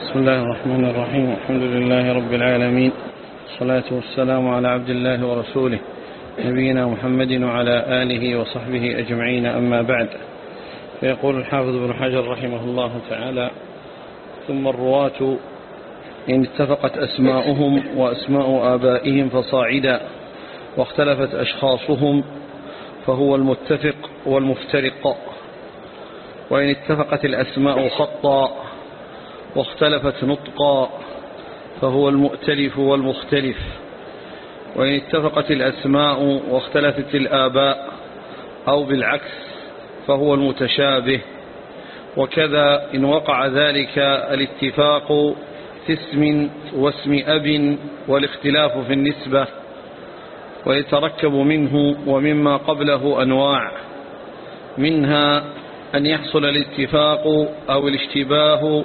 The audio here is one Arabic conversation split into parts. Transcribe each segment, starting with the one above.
بسم الله الرحمن الرحيم. الحمد لله رب العالمين. الصلاة والسلام على عبد الله ورسوله. نبينا محمد وعلى آله وصحبه أجمعين. أما بعد. فيقول الحافظ بن حجر رحمه الله تعالى ثم الرواة إن اتفقت أسماؤهم وأسماء آبائهم فصاعدا واختلفت أشخاصهم فهو المتفق والمفترق. وإن اتفقت الأسماء خطا واختلفت نطقا فهو المؤتلف والمختلف. وإن اتفقت الأسماء واختلفت الآباء أو بالعكس فهو المتشابه. وكذا إن وقع ذلك الاتفاق في اسم واسم أب والاختلاف في النسبة ويتركب منه ومما قبله أنواع. منها أن يحصل الاتفاق أو الاشتباه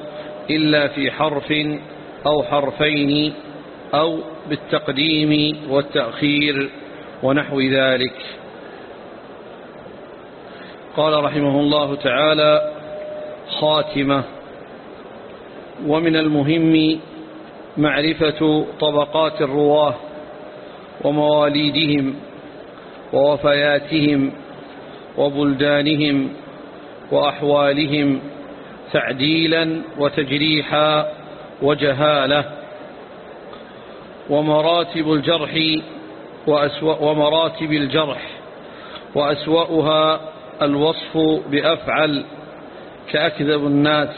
إلا في حرف أو حرفين أو بالتقديم والتأخير ونحو ذلك. قال رحمه الله تعالى خاتمة. ومن المهم معرفة طبقات الرواة ومواليدهم ووفياتهم وبلدانهم وأحوالهم تعديلا وتجريحا وجهالة ومراتب الجرح وأسوأ ومراتب الجرح وأسوأها الوصف بأفعل كأكذب الناس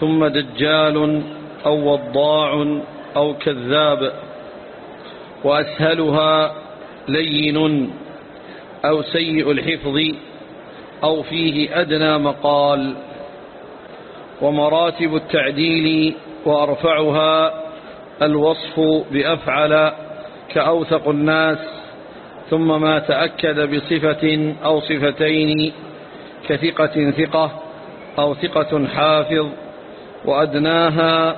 ثم دجال أو وضاع أو كذاب وأسهلها لين أو سيء الحفظ أو فيه أدنى مقال. ومراتب التعديل وأرفعها الوصف بأفعل كأوثق الناس ثم ما تأكد بصفة أو صفتين كثقة ثقة أو ثقة حافظ وأدناها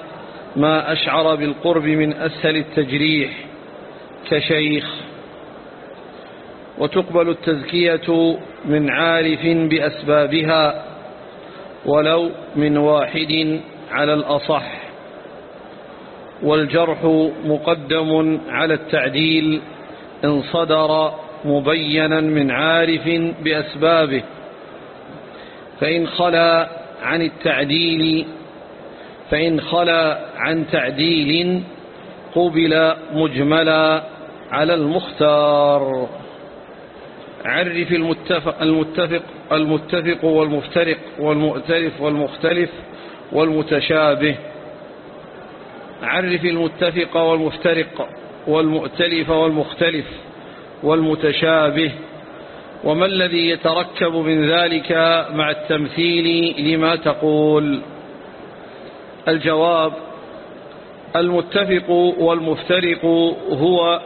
ما أشعر بالقرب من أسهل التجريح كشيخ. وتقبل التزكية من عارف بأسبابها ولو من واحد على الأصح. والجرح مقدم على التعديل إن صدر مبينا من عارف بأسبابه. فإن خلا عن التعديل فإن خلا عن تعديل قبل مجملا على المختار. عرف المتفق, المتفق, المتفق والمفترق والمؤتلف والمختلف والمتشابه. عرف المتفق والمفترق والمؤتلف والمختلف والمتشابه. وما الذي يتركب من ذلك مع التمثيل لما تقول؟ الجواب المتفق والمفترق هو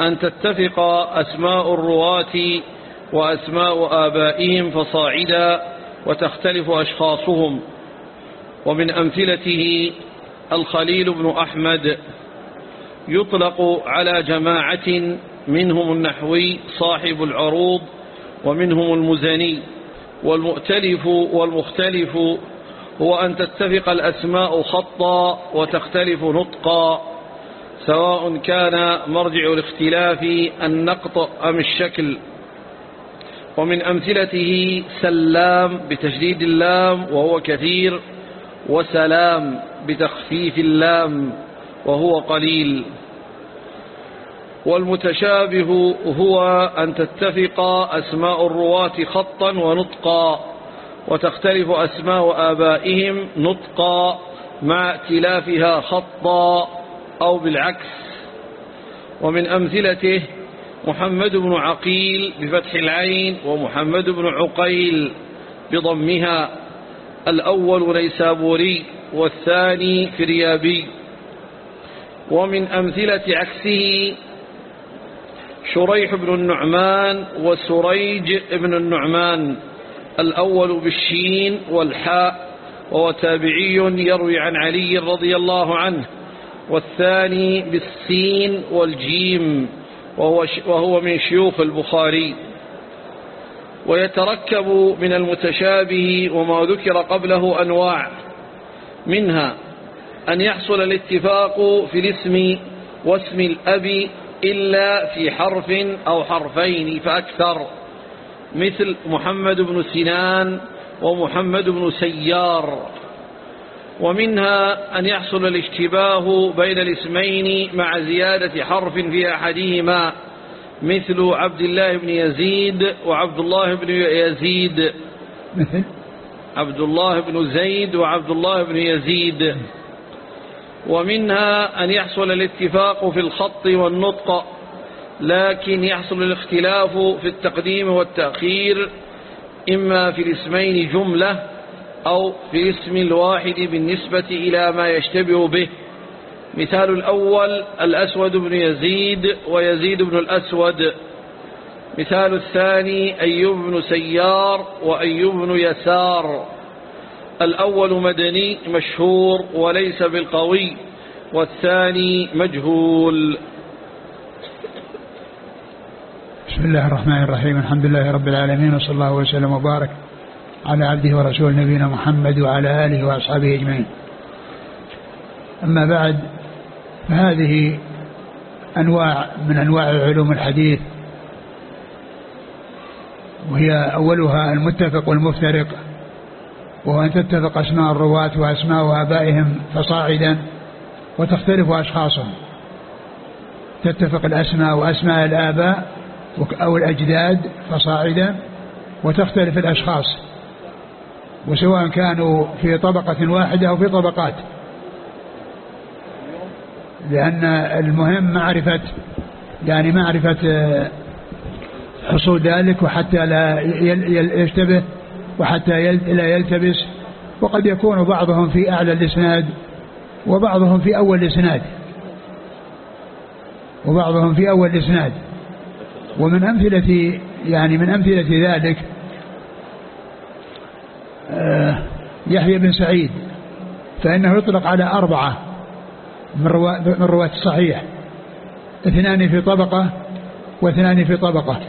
أن تتفق أسماء الرواة وأسماء آبائهم فصاعدا وتختلف أشخاصهم. ومن أمثلته الخليل بن أحمد يطلق على جماعة منهم النحوي صاحب العروض ومنهم المزني. والمؤتلف والمختلف هو أن تتفق الأسماء خطا وتختلف نطقا سواء كان مرجع الاختلاف النقط أم الشكل. ومن أمثلته سلام بتشديد اللام وهو كثير وسلام بتخفيف اللام وهو قليل. والمتشابه هو أن تتفق أسماء الرواة خطا ونطقا وتختلف أسماء آبائهم نطقا مع ائتلافها خطا أو بالعكس. ومن أمثلته محمد بن عقيل بفتح العين ومحمد بن عقيل بضمها الأول نيسابوري والثاني فريابي. ومن أمثلة عكسه شريح بن النعمان وسريج بن النعمان الأول بالشين والحاء وهو تابعي يروي عن علي رضي الله عنه والثاني بالسين والجيم. وهو, وهو من شيوخ البخاري ويتركب من المتشابه وما ذكر قبله أنواع منها أن يحصل الاتفاق في الاسم واسم الأب إلا في حرف أو حرفين فأكثر مثل محمد بن سنان ومحمد بن سيار. ومنها أن يحصل الاشتباه بين الاسمين مع زيادة حرف في أحدهما مثل عبد الله بن يزيد وعبد الله بن يزيد. مثل؟ عبد الله بن زيد وعبد الله بن يزيد. ومنها أن يحصل الاتفاق في الخط والنطق لكن يحصل الاختلاف في التقديم والتأخير إما في الاسمين جملة أو في الاسم الواحد بالنسبة إلى ما يشتبه به. مثال الأول الأسود بن يزيد ويزيد بن الأسود. مثال الثاني أيوب بن سيار وأيوب بن يسار. الأول مدني مشهور وليس بالقوي والثاني مجهول. بسم الله الرحمن الرحيم الحمد لله رب العالمين وصلى الله وسلم وبارك على عبده ورسوله نبينا محمد وعلى آله وأصحابه أجمعين. أما بعد فهذه أنواع من أنواع علوم الحديث وهي أولها المتفق والمفترق وهو أن تتفق أسماء الرواة وأسماء آبائهم فصاعدا وتختلف أشخاصهم. تتفق الأسماء وأسماء الآباء أو الأجداد فصاعدا وتختلف الأشخاص. وسواء كانوا في طبقة واحدة أو في طبقات. لأن المهم معرفة يعني معرفة حصول ذلك وحتى لا يشتبه وحتى لا يلتبس. وقد يكون بعضهم في أعلى الإسناد وبعضهم في أول الإسناد. وبعضهم في أول الإسناد. ومن أمثلة يعني من أمثلة ذلك آه، يحيى بن سعيد فإنه يطلق على أربعة من رواة الصحيح اثنان في طبقة واثنان في طبقة.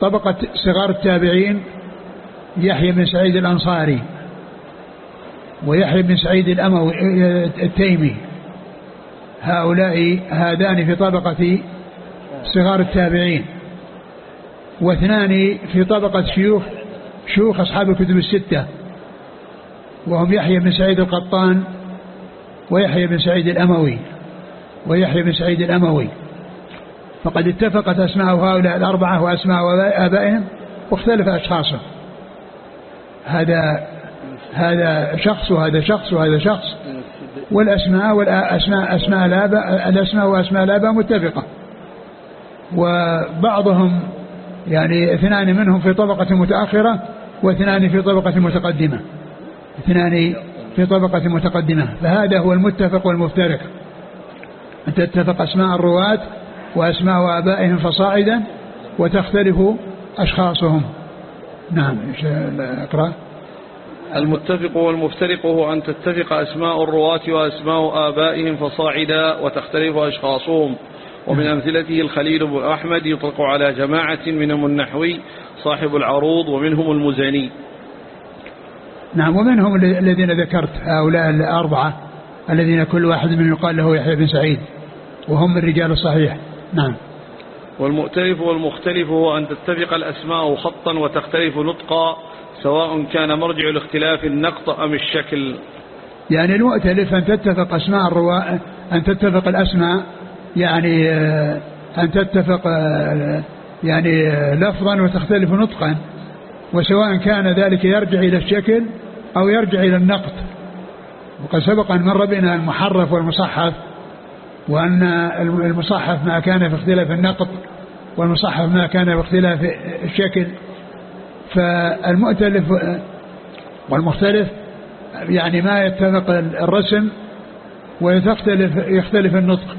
طبقة صغار التابعين يحيى بن سعيد الأنصاري ويحيى بن سعيد الأموي التيمي. هؤلاء هذان في طبقة صغار التابعين واثنان في طبقة شيوخ شيوخ أصحاب الكتب الستة وهم يحيى بن سعيد القطان ويحيى بن سعيد الأموي ويحيى بن سعيد الأموي. فقد اتفقت أسماء هؤلاء الأربعة وأسماء آبائهم واختلف أشخاصهم. هذا هذا شخص وهذا شخص وهذا شخص والأسماء والأسماء أسماء الآباء الأسماء وأسماء الآباء متفقة. وبعضهم يعني اثنان منهم في طبقة متأخرة واثنان في طبقة متقدمة. اثنان في طبقة متقدمة. فهذا هو المتفق والمفترق. أن تتفق أسماء الرواة وأسماء آبائهم فصاعدا وتختلف أشخاصهم. نعم أقرأ. المتفق والمفترق هو أن تتفق أسماء الرواة وأسماء آبائهم فصاعدا وتختلف أشخاصهم. ومن أمثلته الخليل بن أحمد يطلق على جماعة منهم النحوي صاحب العروض ومنهم المزني. نعم ومنهم الذين ذكرت هؤلاء الأربعة الذين كل واحد منهم يقال له يحيى بن سعيد وهم من رجال الصحيح. نعم. والمؤتلف والمختلف هو أن تتفق الأسماء خطا وتختلف نطقا سواء كان مرجع الاختلاف النقط أم الشكل. يعني المؤتلف أن تتفق أسماء الرواء أن تتفق الأسماء يعني آه، أن تتفق آه، يعني آه، لفظا وتختلف نطقا وسواء كان ذلك يرجع إلى الشكل أو يرجع إلى النقط وقد سبق أن مر بنا المحرف والمصحف وأن المصحف ما كان في اختلاف النقط والمصحف ما كان في اختلاف الشكل. فالمؤتلف والمختلف يعني ما يتفق الرسم ويختلف يختلف النطق.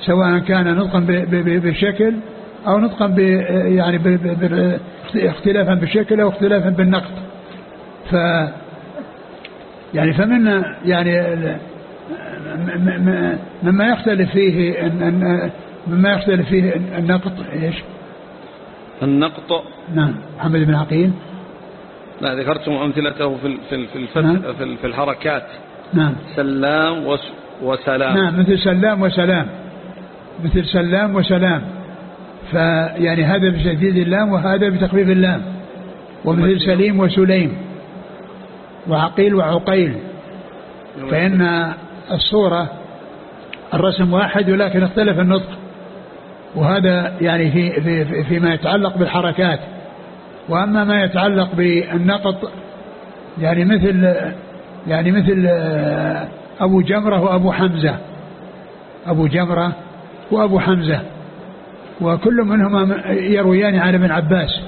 سواء كان نطقا بالشكل أو نطقا ب يعني اختلافا بالشكل أو اختلافا بالنقط ف يعني فمن يعني مما يختلف فيه مما يختلف فيه النقط إيش؟ النقط نعم محمد بن عقيل. لا ذكرتم أمثلته في في في الفتح نعم. في الحركات. نعم. سلام وس- وسلام. نعم مثل سلام وسلام. مثل سلام وسلام. فيعني هذا بشديد اللام وهذا بتخفيف اللام. ومثل سليم وسليم. وعقيل وعقيل. فإن الصورة الرسم واحد ولكن اختلف النطق. وهذا يعني في في في- فيما يتعلق بالحركات. وأما ما يتعلق بالنقط يعني مثل يعني مثل آه، أبو جمرة وأبو حمزة. أبو جمره وأبو حمزة وكل منهما يرويان عن ابن عباس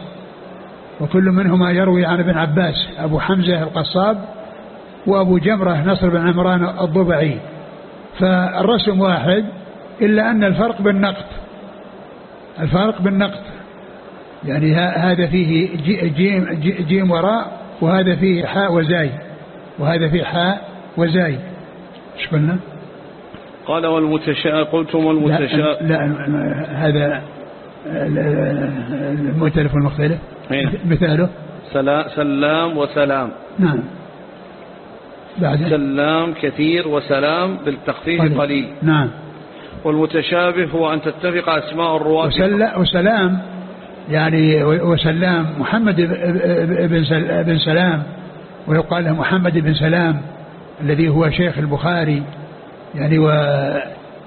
وكل منهما يروي عن ابن عباس أبو حمزة القصاب وأبو جمرة نصر بن عمران الضبعي. فالرسم واحد إلا أن الفرق بالنقط الفرق بالنقط يعني هذا فيه جي- جيم, جي- جيم وراء وهذا فيه حاء وزاي وهذا فيه حاء وزاي. إيش قلنا؟ قال والمتشا قلتم لا, والمتشا لا هذا المؤتلف والمختلف. أين؟ مثاله. سلا- سلام وسلام. نعم. بعد. سلام كثير وسلام بالتخفيف قليل. نعم. والمتشابه هو أن تتفق أسماء الرواة. وسل وسلام يعني وسلام. محمد بن سل- بن سلام. ويقال له محمد بن سلام الذي هو شيخ البخاري. يعني و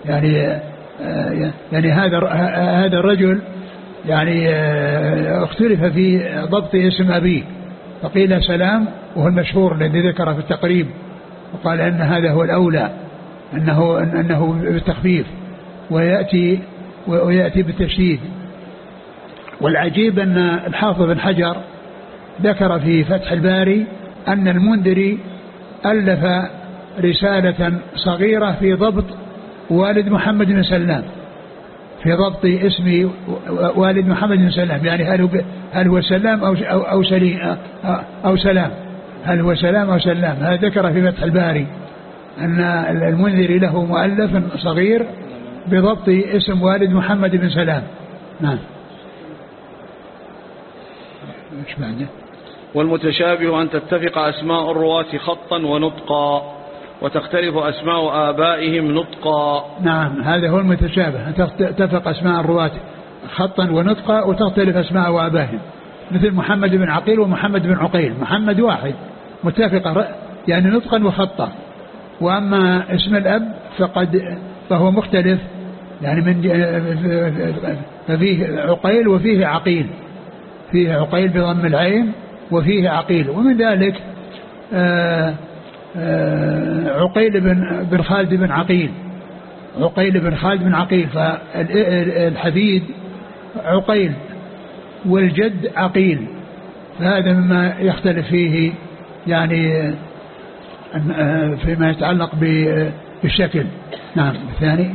يعني آه، يعني هذا هذا الرجل يعني آه، اختلف في ضبط اسم أبيه. فقيل سلام وهو المشهور الذي ذكره في التقريب وقال إن هذا هو الأولى أنه أنه بالتخفيف ويأتي ويأتي بالتشديد. والعجيب أن الحافظ بن حجر ذكر في فتح الباري أن المنذري ألف رسالة صغيرة في ضبط والد محمد بن سلام في ضبط اسم والد محمد بن سلام يعني هل هو هل هو سلام أو أو سليم أو سلام. هل هو سلام أو سلام. هذا ذكر في فتح الباري أن المنذري له مؤلف صغير بضبط اسم والد محمد بن سلام. نعم؟ والمتشابه أن تتفق أسماء الرواة خطا ونطقا. وتختلف أسماء آبائهم نطقا. نعم هذا هو المتشابه تتفق أسماء الرواة خطا ونطقا وتختلف أسماء وآبائهم مثل محمد بن عقيل ومحمد بن عقيل محمد واحد متفقة يعني نطقا وخطا. وأما اسم الأب فقد فهو مختلف يعني من ففيه عقيل وفيه عقيل. فيه عقيل بضم العين وفيه عقيل. ومن ذلك آآ عقيل بن بن خالد بن عقيل. عقيل بن خالد بن عقيل فالحفيد عقيل والجد عقيل. فهذا مما يختلف فيه يعني فيما يتعلق بالشكل. نعم الثاني.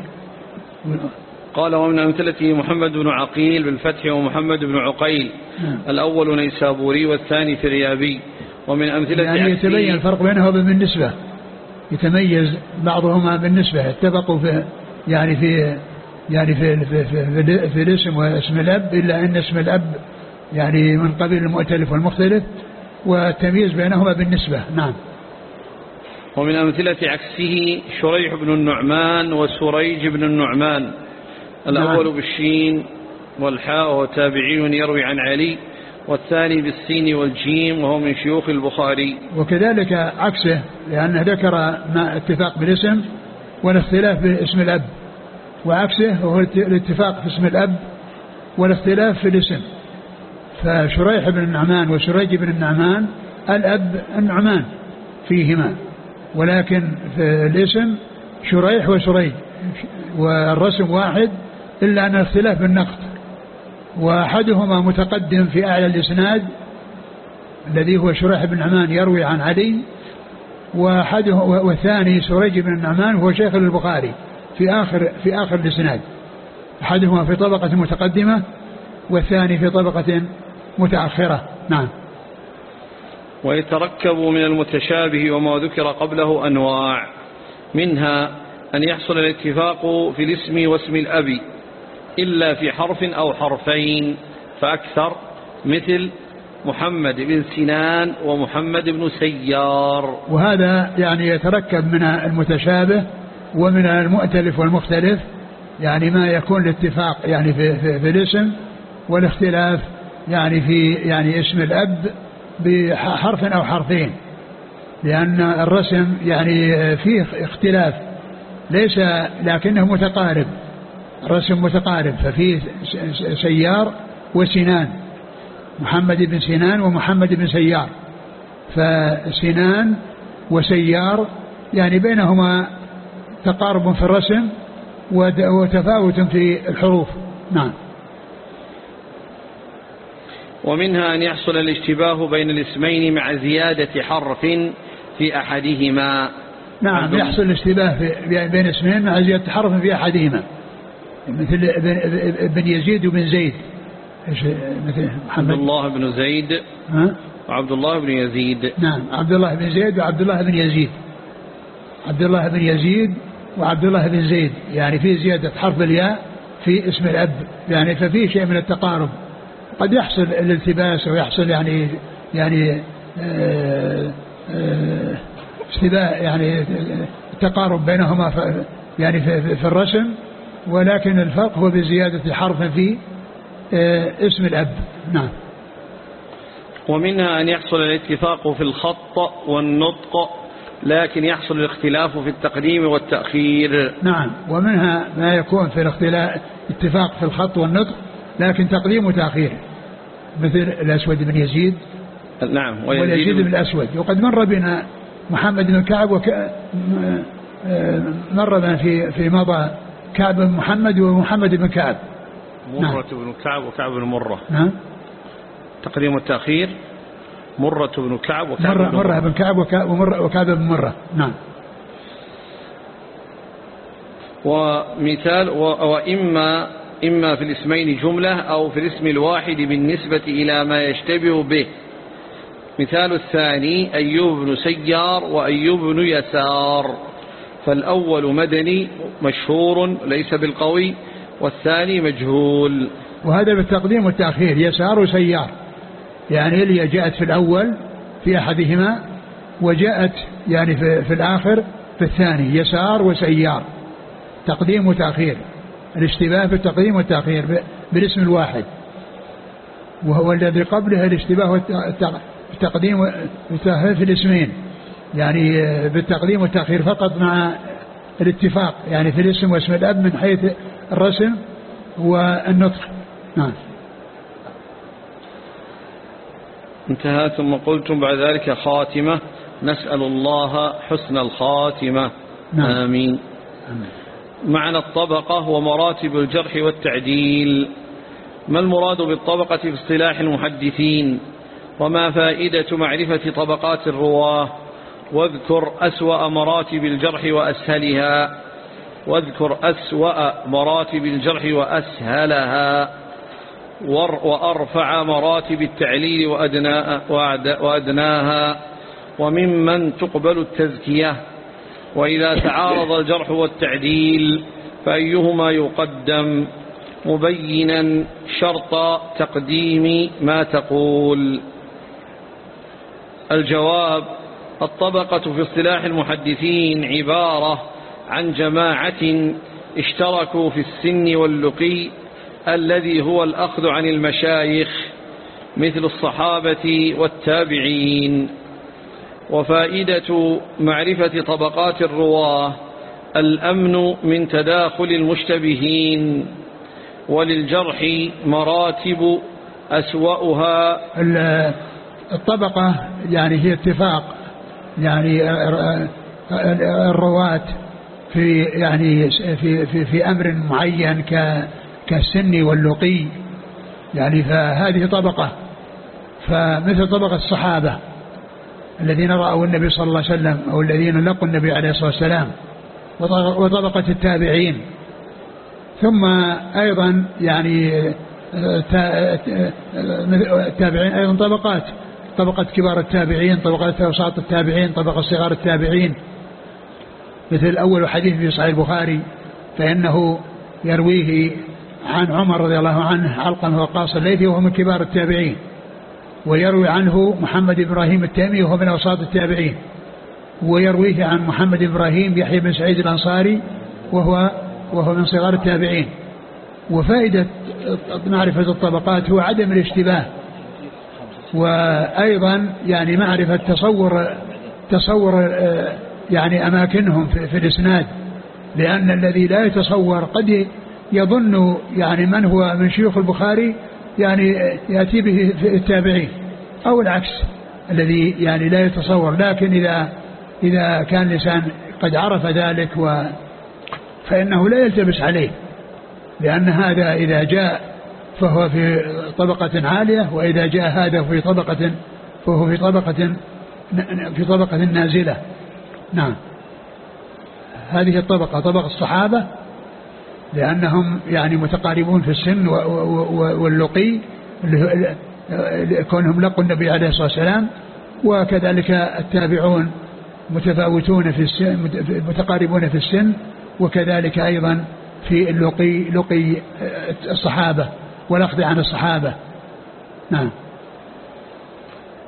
قال ومن أمثلته محمد بن عقيل بالفتح ومحمد بن عقيل. نعم. الأول نيسابوري والثاني فريابي. ومن أمثلة يعني يتبين الفرق بينهما بالنسبة. يتميز بعضهما بالنسبة اتفقوا في يعني في يعني في في, في, في, في الاسم واسم الأب إلا أن اسم الأب يعني من قبيل المؤتلف والمختلف والتمييز بينهما بالنسبة. نعم. ومن أمثلة عكسه شريح بن النعمان وسريج بن النعمان. الأول نعم. بالشين والحاء وهو تابعي يروي عن علي. والثاني بالسين والجيم وهو من شيوخ البخاري. وكذلك عكسه لأنه ذكر ما اتفاق بالاسم والاختلاف باسم الأب. وعكسه هو الاتفاق في اسم الأب والاختلاف في الاسم. فشريح بن النعمان وسريج بن النعمان الأب النعمان فيهما. ولكن في الاسم شريح وسريج والرسم واحد إلا أن الاختلاف بالنقط وأحدهما متقدم في أعلى الإسناد الذي هو شريح بن نعمان يروي عن علي وأحده والثاني سريج بن النعمان هو شيخ البخاري في آخر في آخر الإسناد. أحدهما في طبقة متقدمة والثاني في طبقة متأخرة. نعم. ويتركب من المتشابه وما ذكر قبله أنواع منها أن يحصل الاتفاق في الاسم واسم الأب. إلا في حرف أو حرفين فأكثر مثل محمد بن سنان ومحمد بن سيار. وهذا يعني يتركب من المتشابه ومن المؤتلف والمختلف يعني ما يكون الاتفاق يعني في, في, في الاسم والاختلاف يعني في يعني اسم الأب بحرف أو حرفين. لأن الرسم يعني فيه اختلاف ليس لكنه متقارب. الرسم متقارب ففيه سيار وسنان محمد بن سنان ومحمد بن سيار. فسنان وسيار يعني بينهما تقارب في الرسم وتفاوت في الحروف. نعم. ومنها أن يحصل الاشتباه بين الاسمين مع زيادة حرف في أحدهما. نعم يحصل الاشتباه بين اسمين مع زيادة حرف في أحدهما. مثل ابن يزيد وبن زيد. إيش مثل محمد؟ عبد الله بن زيد. ها؟ وعبد الله بن يزيد. نعم عبد الله بن زيد وعبد الله بن يزيد. عبد الله بن يزيد وعبد الله بن زيد. يعني في زيادة حرف الياء في اسم الأب. يعني ففي شيء من التقارب. قد يحصل الالتباس ويحصل يعني يعني آه، آه، اشتباه يعني التقارب بينهما يعني في, في الرسم. ولكن الفرق هو بزيادة حرف في آه، اسم الأب. نعم. ومنها أن يحصل الاتفاق في الخط والنطق لكن يحصل الاختلاف في التقديم والتأخير. نعم. ومنها ما يكون في الاختلاف اتفاق في الخط والنطق لكن تقديم وتأخير. مثل الأسود بن يزيد. نعم. ويزيد بن الأسود. وقد مر بنا محمد بن كعب وك... مر بنا في في مضى كعب بن محمد ومحمد بن كعب. مرة نعم. بن كعب وكعب بن مرة. نعم. تقديم والتأخير مرة بن كعب وكعب مرة, بن مرة. بن كعب وكعب بن مرة. نعم. ومثال وإما إما في الاسمين جملة أو في الاسم الواحد بالنسبة إلى ما يشتبه به. مثال الثاني أيوب بن سيار وأيوب بن يسار. فالأول مدني مشهور ليس بالقوي والثاني مجهول. وهذا بالتقديم والتأخير يسار وسيار. يعني اللي جاءت في الأول في أحدهما وجاءت يعني في, في الآخر في الثاني يسار وسيار. تقديم وتأخير. الاشتباه في التقديم والتأخير بالاسم الواحد. وهو الذي قبله الاشتباه والتقديم في الاسمين. يعني بالتقديم والتأخير فقط مع الاتفاق يعني في الاسم واسم الأب من حيث الرسم والنطق. نعم. انتهى ثم قلتم بعد ذلك خاتمة نسأل الله حسن الخاتمة. نعم. آمين, آمين. معنى الطبقة ومراتب الجرح والتعديل. ما المراد بالطبقة في اصطلاح المحدثين؟ وما فائدة معرفة طبقات الرواة؟ واذكر أسوأ مراتب الجرح وأسهلها. واذكر أسوأ مراتب الجرح وأسهلها. وأرفع مراتب التعليل وأدناها. وممن تقبل التزكية. وإذا تعارض الجرح والتعديل فأيهما يقدم؟ مبينا شرط تقديم ما تقول. الجواب الطبقة في اصطلاح المحدثين عبارة عن جماعة اشتركوا في السن واللقي الذي هو الأخذ عن المشايخ مثل الصحابة والتابعين. وفائدة معرفة طبقات الرواة الأمن من تداخل المشتبهين وللجرح مراتب أسوأها. الطبقة يعني هي اتفاق يعني الرواة في يعني في في في أمر معين كالسن واللقي. يعني فهذه طبقة. فمثل طبقة الصحابة الذين رأوا النبي صلى الله عليه وسلم أو الذين لقوا النبي عليه الصلاة والسلام وطبقة التابعين. ثم أيضا يعني التابعين أيضا طبقات. طبقة كبار التابعين طبقة أوساط التابعين طبقة صغار التابعين. مثل الأول حديث في صحيح البخاري فإنه يرويه عن عمر رضي الله عنه علقا وقاص الليثي وهو من كبار التابعين ويروي عنه محمد إبراهيم التيمي وهو من أوساط التابعين ويرويه عن محمد إبراهيم يحيى بن سعيد الأنصاري وهو وهو من صغار التابعين. وفائدة معرفة الطبقات هو عدم الاشتباه. وأيضا يعني معرفة تصور تصور يعني أماكنهم في, في الإسناد لأن الذي لا يتصور قد يظن يعني من هو من شيوخ البخاري يعني يأتي به التابعين أو العكس الذي يعني لا يتصور. لكن إذا إذا كان الإنسان قد عرف ذلك و فإنه لا يلتبس عليه لأن هذا إذا جاء فهو في طبقة عالية وإذا جاء هذا في طبقة فهو في طبقة في طبقة نازلة. نعم. هذه الطبقة طبقة الصحابة لأنهم يعني متقاربون في السن واللقي كونهم لقوا النبي عليه الصلاة والسلام وكذلك التابعون متفاوتون في السن متقاربون في السن وكذلك أيضا في اللقي لقي الصحابة. والأخذ عن الصحابة. نعم.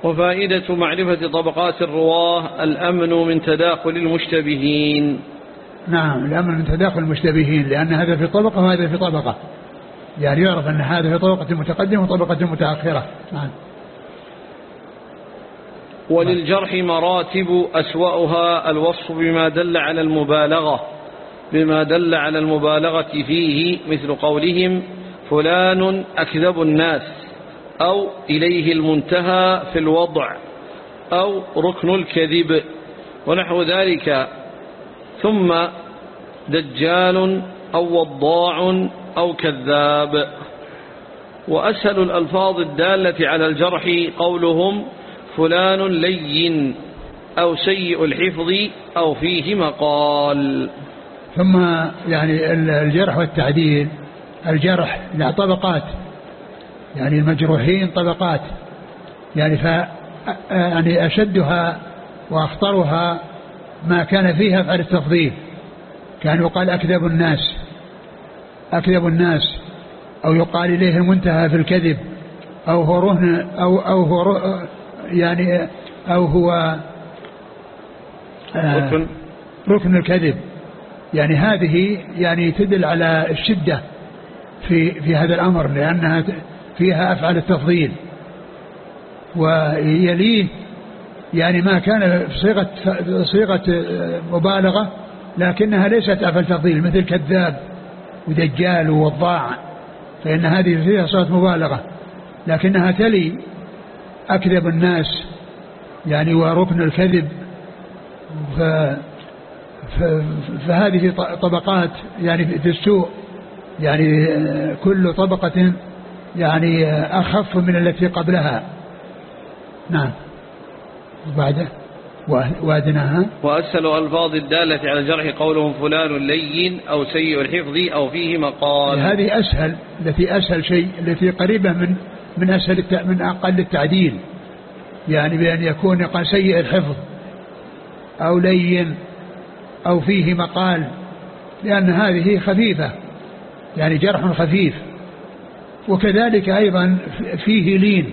وفائدة معرفة طبقات الرواة الأمن من تداخل المشتبهين. نعم الأمن من تداخل المشتبهين لأن هذا في طبقة وهذا في طبقة. يعني يعرف أن هذا في طبقة متقدمة وطبقة متأخرة. نعم. وللجرح مراتب أسوأها الوصف بما دل على المبالغة بما دل على المبالغة فيه مثل قولهم فلان أكذب الناس أو إليه المنتهى في الوضع أو ركن الكذب ونحو ذلك. ثم دجال أو وضاع أو كذاب. وأسهل الألفاظ الدالة على الجرح قولهم فلان لين أو سيء الحفظ أو فيه مقال. ثم يعني الجرح والتعديل الجرح له طبقات. يعني المجروحين طبقات. يعني ف يعني أشدها وأخطرها ما كان فيها أفعال التفضيل. كان يقال أكذب الناس أكذب الناس. أو يقال إليه المنتهى في الكذب. أو هو رهن أو أو هو يعني أو هو آه ركن. ركن الكذب. يعني هذه يعني تدل على الشدة. في في هذا الأمر لأنها فيها أفعال التفضيل. ويليه يعني ما كان في صيغة صيغة مبالغة لكنها ليست أفعال تفضيل مثل كذاب ودجال ووضاع فإن هذه فيها صيغة مبالغة. لكنها تلي أكذب الناس يعني وركن الكذب. ف فهذه طبقات يعني في السوء. يعني كل طبقة يعني أخف من التي قبلها. نعم. وبعده وادناها وأسهل ألفاظ الدالة على الجرح قولهم فلان لين أو سيء الحفظ أو فيه مقال. هذه أسهل التي أسهل شيء التي قريبة من من أسهل من أقل التعديل. يعني بأن يكون سيء الحفظ أو لين أو فيه مقال لأن هذه خفيفة. يعني جرح خفيف. وكذلك أيضا فيه لين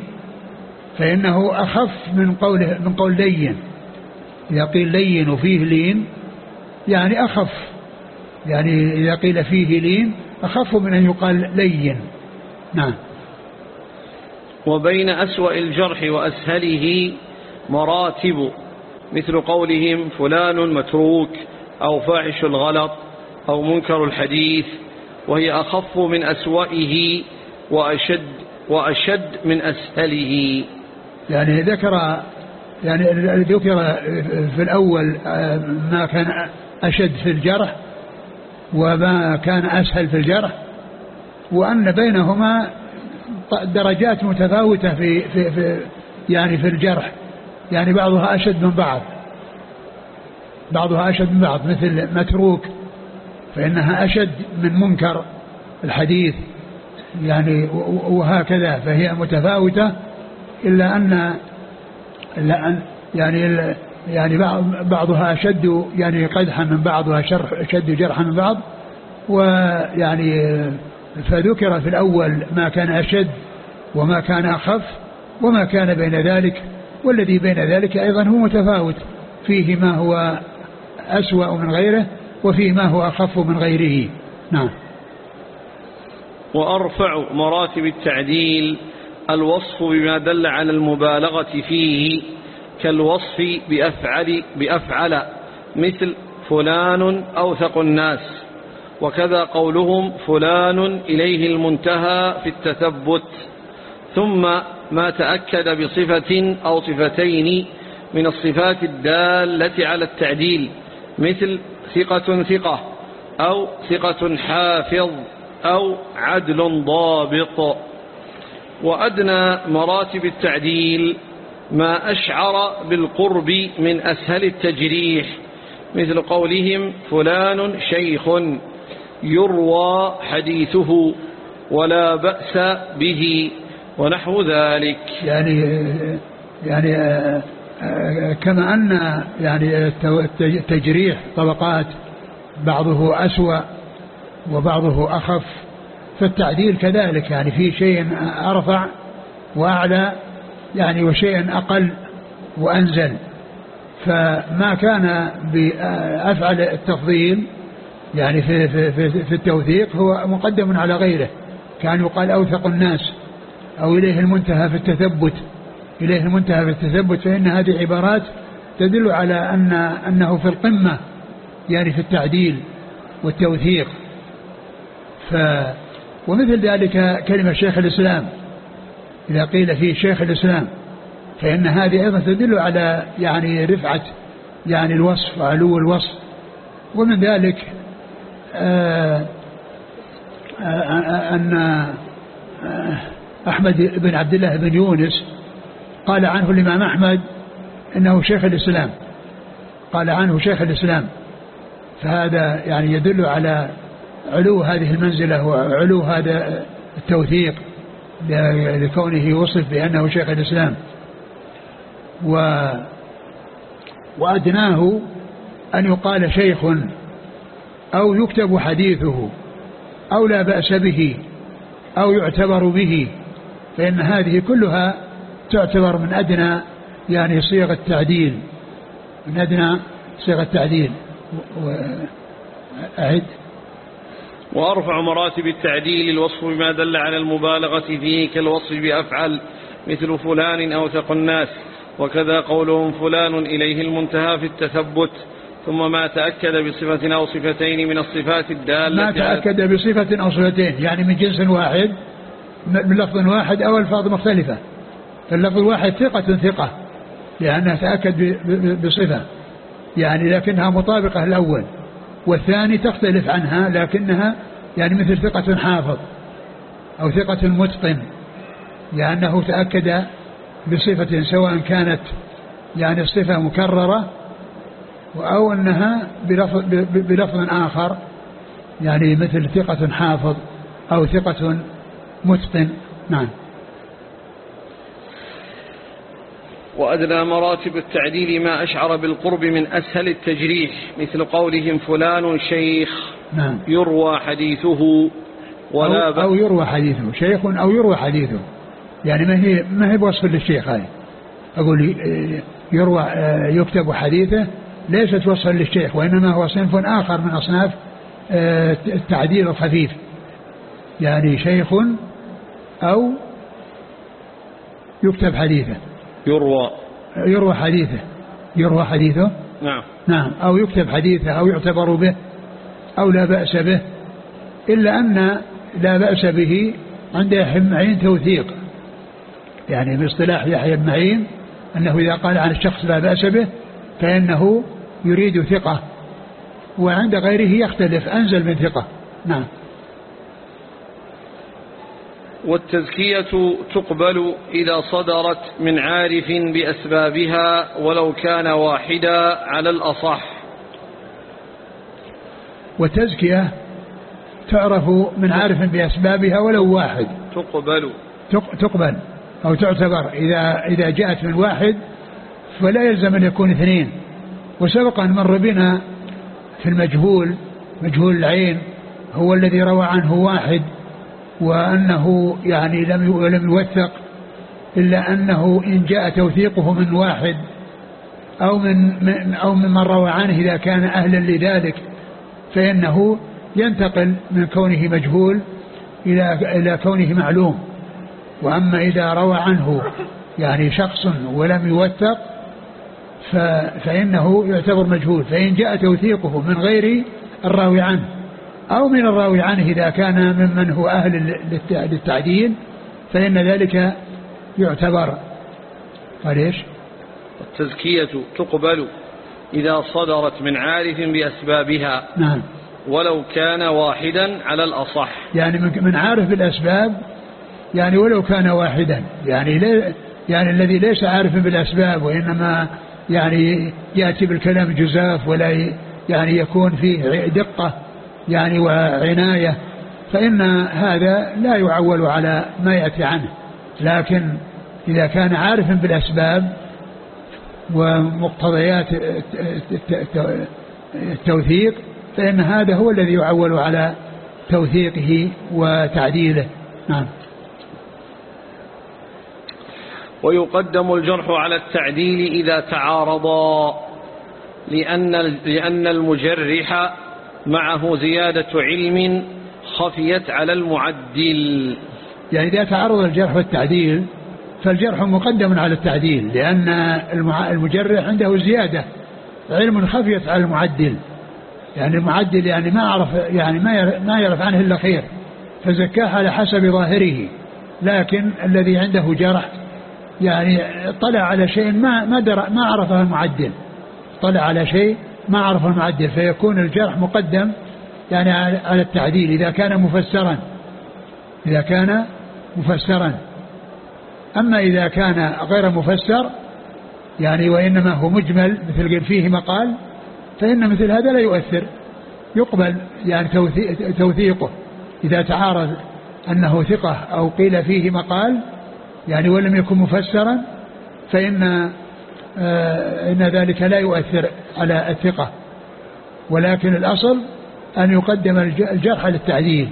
فإنه أخف من قوله من قول لين. إذا قيل لين وفيه لين يعني أخف. يعني إذا قيل فيه لين أخف من أن يقال لين. نعم. وبين أسوأ الجرح وأسهله مراتب مثل قولهم فلان متروك أو فاحش الغلط أو منكر الحديث وهي أخف من أسوئه وأشد وأشد من أسهله. يعني ذكر يعني ذكر في الأول ما كان أشد في الجرح وما كان أسهل في الجرح وأن بينهما درجات متفاوتة في, في, في يعني في الجرح يعني بعضها أشد من بعض بعضها أشد من بعض مثل متروك فإنها أشد من منكر الحديث. يعني وهكذا فهي متفاوتة إلا أن إلا أن يعني يعني بعضها أشد يعني قدحا من بعض وأشد جرحا من بعض. ويعني فذكر في الأول ما كان أشد وما كان أخف وما كان بين ذلك والذي بين ذلك أيضا هو متفاوت فيه ما هو أسوأ من غيره. وفيه ما هو أخف من غيره. نعم. وأرفع مراتب التعديل الوصف بما دل على المبالغة فيه كالوصف بأفعل, بأفعل مثل فلان أوثق الناس وكذا قولهم فلان إليه المنتهى في التثبت ثم ما تأكد بصفة أو صفتين من الصفات الدالة على التعديل مثل ثقة ثقة أو ثقة حافظ أو عدل ضابط. وأدنى مراتب التعديل ما أشعر بالقرب من أسهل التجريح مثل قولهم فلان شيخ يروى حديثه ولا بأس به ونحو ذلك. يعني يعني كما أن يعني التجريح طبقات بعضه أسوأ وبعضه أخف فالتعديل كذلك يعني في شيء أرفع وأعلى يعني وشيء أقل وأنزل. فما كان بأفعل التفضيل يعني في, في, في, في التوثيق هو مقدم على غيره كان يقال أوثق الناس أو إليه المنتهى في التثبت. إليه المنتهى في التثبت فإن هذه عبارات تدل على أن أنه في القمة يعني في التعديل والتوثيق. ف ومثل ذلك كلمة شيخ الإسلام. إذا قيل فيه شيخ الإسلام فإن هذه أيضا تدل على يعني رفعة يعني الوصف وعلو الوصف. ومن ذلك آآ آه، آآ آه، أن آه، أحمد بن عبد الله بن يونس قال عنه الإمام أحمد إنه شيخ الإسلام. قال عنه شيخ الإسلام. فهذا يعني يدل على علو هذه المنزلة وعلو هذا التوثيق لكونه وصف بأنه شيخ الإسلام. و وأدناه أن يقال شيخ أو يكتب حديثه أو لا بأس به أو يعتبر به فإن هذه كلها تعتبر من أدنى يعني صيغ التعديل. من أدنى صيغ التعديل. أعد. وأرفع مراتب التعديل الوصف بما دل على المبالغة فيه كالوصف بأفعل مثل فلان أوثق الناس وكذا قولهم فلان إليه المنتهى في التثبت. ثم ما تأكد بصفة أو صفتين من الصفات الدالة ما تأكد بصفة أو صفتين يعني من جنس واحد من لفظ واحد أو ألفاظ مختلفة. فاللفظ الواحد ثقة ثقة لأنها تأكد بصفة. يعني لكنها مطابقة الأول والثاني تختلف عنها لكنها يعني مثل ثقة حافظ أو ثقة متقن لأنه تأكد بصفة سواء كانت يعني الصفة مكررة أو أنها بلفظ, بلفظ آخر يعني مثل ثقة حافظ أو ثقة متقن. نعم. وأدنى مراتب التعديل ما أشعر بالقرب من أسهل التجريح مثل قولهم فلان شيخ نعم. يروى حديثه ولا أو, أو يروى حديثه شيخ أو يروى حديثه. يعني ما هي ما هي بوصف للشيخ هاي؟ أقول يروى يكتب حديثه ليست وصفا للشيخ وإنما هو صنف آخر من أصناف آه، التعديل الخفيف. يعني شيخ أو يكتب حديثه. يروى. يروى حديثه. يروى حديثه؟ نعم. نعم. أو يكتب حديثه أو يعتبر به أو لا بأس به. إلا أن لا بأس به عند يحيى بن معين توثيق. يعني باصطلاح يحيى بن معين أنه إذا قال عن الشخص لا بأس به فإنه يريد ثقة. وعند غيره يختلف أنزل من ثقة. نعم. والتزكية تقبل إذا صدرت من عارف بأسبابها ولو كان واحدا على الأصح. والتزكية تعرف من عارف بأسبابها ولو واحد. تقبل. تقبل أو تعتبر إذا إذا جاءت من واحد فلا يلزم أن يكون اثنين. وسبق أن مر بنا في المجهول مجهول العين هو الذي روى عنه واحد. وأنه يعني لم لم يوثق إلا أنه إن جاء توثيقه من واحد أو من أو ممن روى عنه إذا كان أهلا لذلك فإنه ينتقل من كونه مجهول إلى إلى كونه معلوم. وأما إذا روى عنه يعني شخص ولم يوثق فإنه يعتبر مجهول. فإن جاء توثيقه من غير الراوي عنه أو من الراوي عنه إذا كان ممن هو أهل للتعديل فإن ذلك يعتبر قال إيش؟ التزكية تقبل إذا صدرت من عارف بأسبابها. نعم. ولو كان واحدا على الأصح. يعني من عارف بالأسباب يعني ولو كان واحدا. يعني لي يعني الذي ليس عارفا بالأسباب وإنما يعني يأتي بالكلام جزاف ولا يعني يكون فيه دقة. يعني وعناية فإن هذا لا يعول على ما يأتي عنه. لكن إذا كان عارفا بالأسباب ومقتضيات التوثيق فإن هذا هو الذي يعول على توثيقه وتعديله. نعم. ويقدم الجرح على التعديل إذا تعارضا لأن, لأن المجرح معه زيادة علم خفيت على المعدل. يعني إذا تعرض الجرح والتعديل فالجرح مقدم على التعديل لأن المجرح عنده زيادة. علم خفيت على المعدل. يعني المعدل يعني ما عرف يعني ما ما يعرف عنه إلا خير. فزكاه على حسب ظاهره. لكن الذي عنده جرح يعني طلع على شيء ما ما ما عرفه المعدل. طلع على شيء ما عرفه المعدل فيكون الجرح مقدم يعني على التعديل إذا كان مفسرا. إذا كان مفسرا. أما إذا كان غير مفسر يعني وإنما هو مجمل مثل فيه مقال فإن مثل هذا لا يؤثر. يقبل يعني توثيقه. إذا تعارض أنه ثقة أو قيل فيه مقال يعني ولم يكن مفسرا فإن إن ذلك لا يؤثر على الثقة. ولكن الأصل أن يقدم الجرح للتعديل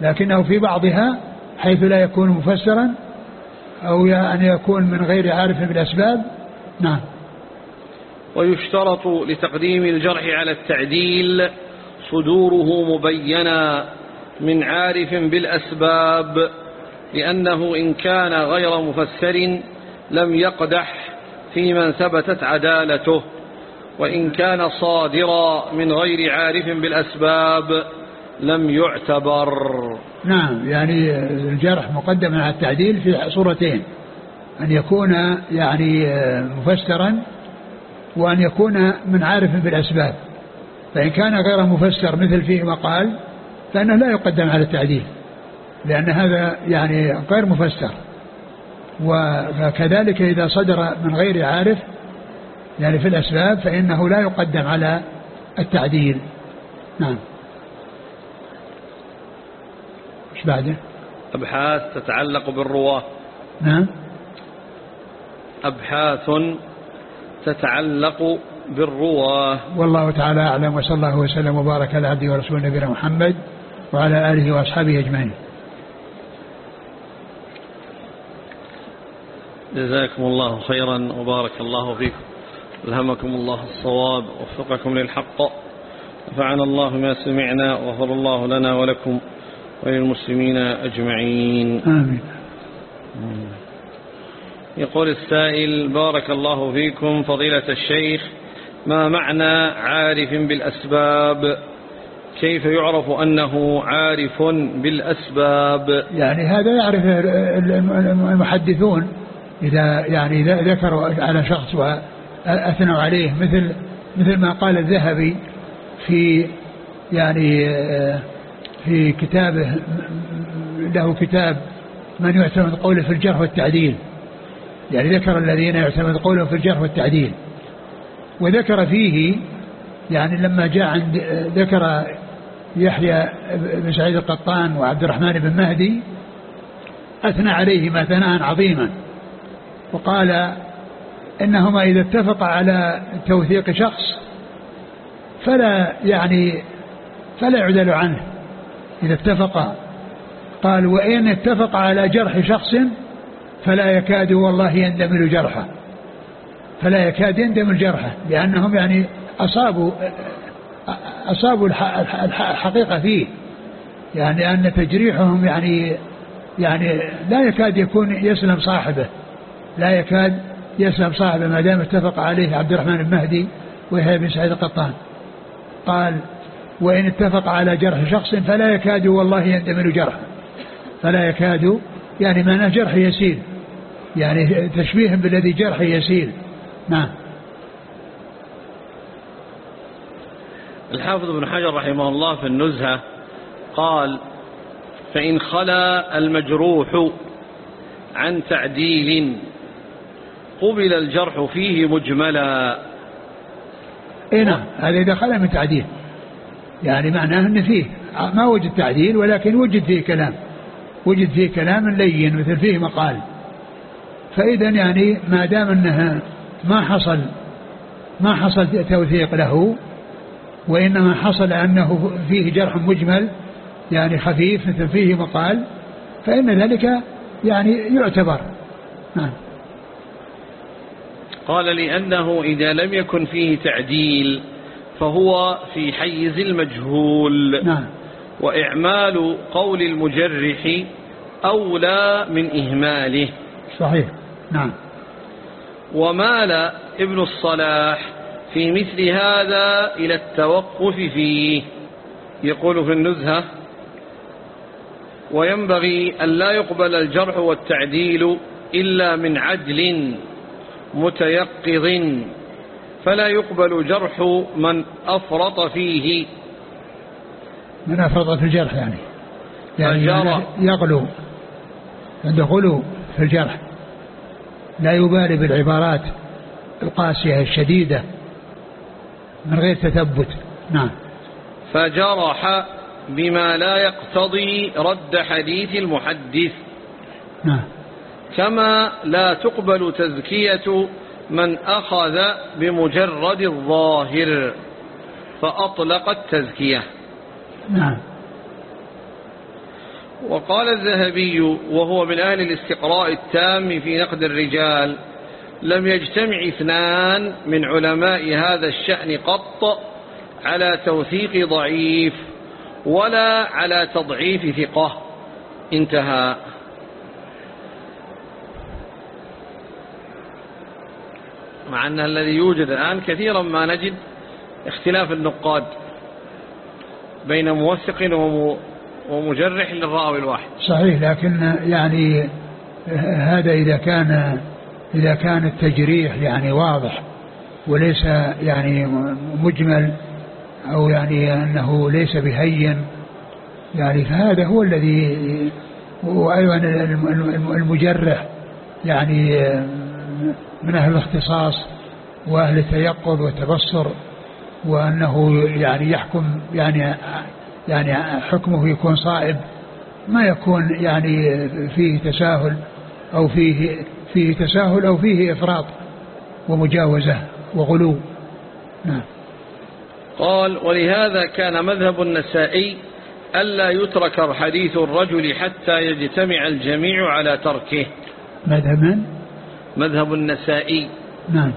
لكنه في بعضها حيث لا يكون مفسرا أو أن يكون من غير عارف بالأسباب. نعم. ويشترط لتقديم الجرح على التعديل صدوره مبينا من عارف بالأسباب لأنه إن كان غير مفسر لم يقدح في من ثبتت عدالته وإن كان صادرا من غير عارف بالأسباب لم يعتبر. نعم يعني الجرح مقدم على التعديل في صورتين أن يكون يعني مفسرا وأن يكون من عارف بالأسباب. فإن كان غير مفسر مثل فيه مقال فإنه لا يقدم على التعديل لأن هذا يعني غير مفسر. وكذلك إذا صدر من غير عارف يعني في الأسباب فإنه لا يقدم على التعديل. نعم. إيش بعده؟ أبحاث تتعلق بالرواة. نعم. أبحاث تتعلق بالرواة. والله تعالى أعلم وصلى الله وسلم وبارك على عبده ورسوله نبينا محمد وعلى آله وأصحابه أجمعين. جزاكم الله خيرا وبارك الله فيكم. ألهمكم الله الصواب ووفقكم للحق. نفعنا الله ما سمعنا وغفر الله لنا ولكم وللمسلمين أجمعين. آمين. يقول السائل بارك الله فيكم فضيلة الشيخ. ما معنى عارف بالأسباب؟ كيف يعرف أنه عارف بالأسباب؟ يعني هذا يعرف المحدثون إذا يعني ذكروا على شخص وأثنوا عليه مثل مثل ما قال الذهبي في يعني في كتابه له كتاب من يعتمد قوله في الجرح والتعديل. يعني ذكر الذين يعتمد قوله في الجرح والتعديل. وذكر فيه يعني لما جاء عند ذكر يحيى بن سعيد القطان وعبد الرحمن بن مهدي أثنى عليهما ثناء عظيما. وقال إنهما إذا اتفقا على توثيق شخص فلا يعني فلا يعدل عنه. إذا اتفقا قال وإن اتفق على جرح شخص فلا يكاد والله يندمل جرحه. فلا يكاد يندمل جرحه لأنهم يعني أصابوا أصابوا الحقيقة فيه. يعني أن تجريحهم يعني يعني لا يكاد يكون يسلم صاحبه. لا يكاد يسلم صاحبه ما دام اتفق عليه عبد الرحمن المهدي ويحيى بن سعيد القطان. قال وإن اتفق على جرح شخص فلا يكاد والله يندمل جرحه. فلا يكاد يعني معناه جرح يسير يعني تشبيه بالذي جرح يسير. نعم. الحافظ ابن حجر رحمه الله في النزهة قال فإن خلا المجروح عن تعديل قبل الجرح فيه مجملا. اي نعم هذا إذا خلا من تعديل. يعني معناه أن فيه ما وجد تعديل ولكن وجد فيه كلام. وجد فيه كلام لين مثل فيه مقال. فإذا يعني ما دام أنها ما حصل ما حصل توثيق له وإنما حصل أنه فيه جرح مجمل يعني خفيف مثل فيه مقال فإن ذلك يعني يعتبر. نعم. قال لأنه إذا لم يكن فيه تعديل فهو في حيز المجهول. نعم. وإعمال قول المجرح أولى من إهماله. صحيح. نعم. ومال ابن الصلاح في مثل هذا إلى التوقف فيه. يقول في النزهة وينبغي أن لا يقبل الجرح والتعديل إلا من عدل متيقظ فلا يقبل جرح من أفرط فيه. من أفرط في الجرح يعني. يعني, يعني يغلو عنده غلو في الجرح. لا يبالي بالعبارات القاسية الشديدة من غير تثبت. نعم. فجرح بما لا يقتضي رد حديث المحدث. نعم. كما لا تقبل تزكية من أخذ بمجرد الظاهر فأطلق التزكية. نعم. وقال الذهبي وهو من أهل الاستقراء التام في نقد الرجال لم يجتمع اثنان من علماء هذا الشأن قط على توثيق ضعيف ولا على تضعيف ثقة. انتهى. مع أن الذي يوجد الآن كثيرا ما نجد اختلاف النقاد بين موثق ومجرح للراوي الواحد. صحيح لكن يعني هذا إذا كان إذا كان التجريح يعني واضح وليس يعني مجمل أو يعني أنه ليس بهين يعني فهذا هو الذي وأيضا المجرح يعني من أهل الاختصاص وأهل التيقظ والتبصر وأنه يعني يحكم يعني يعني حكمه يكون صائب ما يكون يعني فيه تساهل أو فيه فيه تساهل أو فيه إفراط ومجاوزة وغلو. نعم. قال ولهذا كان مذهب النسائي ألا يترك حديث الرجل حتى يجتمع الجميع على تركه. مذهب من؟ مذهب النسائي. نعم.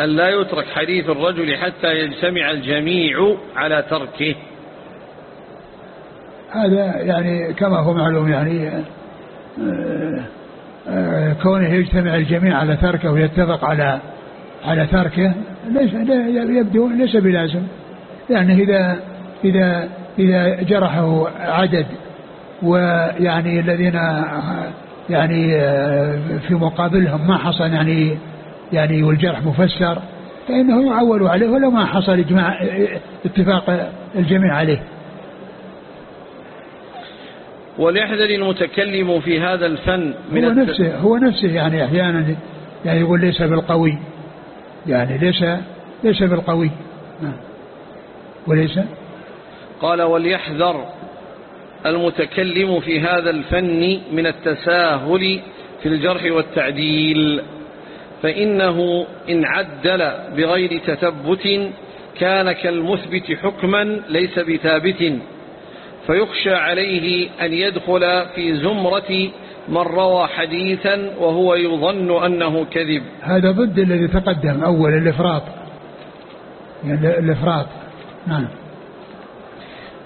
ألا يترك حديث الرجل حتى يجتمع الجميع على تركه. هذا يعني كما هو معلوم يعني آه، آه، كونه يجتمع الجميع على تركه ويتفق على على تركه ليس يبدو ليس بلازم. يعني إذا إذا إذا جرحه عدد ويعني الذين يعني آه، في مقابلهم ما حصل يعني يعني والجرح مفسر فإنه يعول عليه ولو ما حصل إجماع اتفاق الجميع عليه. وليحذر المتكلم في هذا الفن من هو نفسه هو نفسه يعني أحيانا يعني يقول ليس بالقوي يعني ليس ليس بالقوي. نعم وليس؟ قال وليحذر المتكلم في هذا الفن من التساهل في الجرح والتعديل. فإنه إن عدل بغير تثبت كان كالمثبت حكما ليس بثابت. فيخشى عليه أن يدخل في زمرة من روى حديثا وهو يظن أنه كذب. هذا ضد الذي تقدم أول الإفراط. يعني الإفراط. نعم.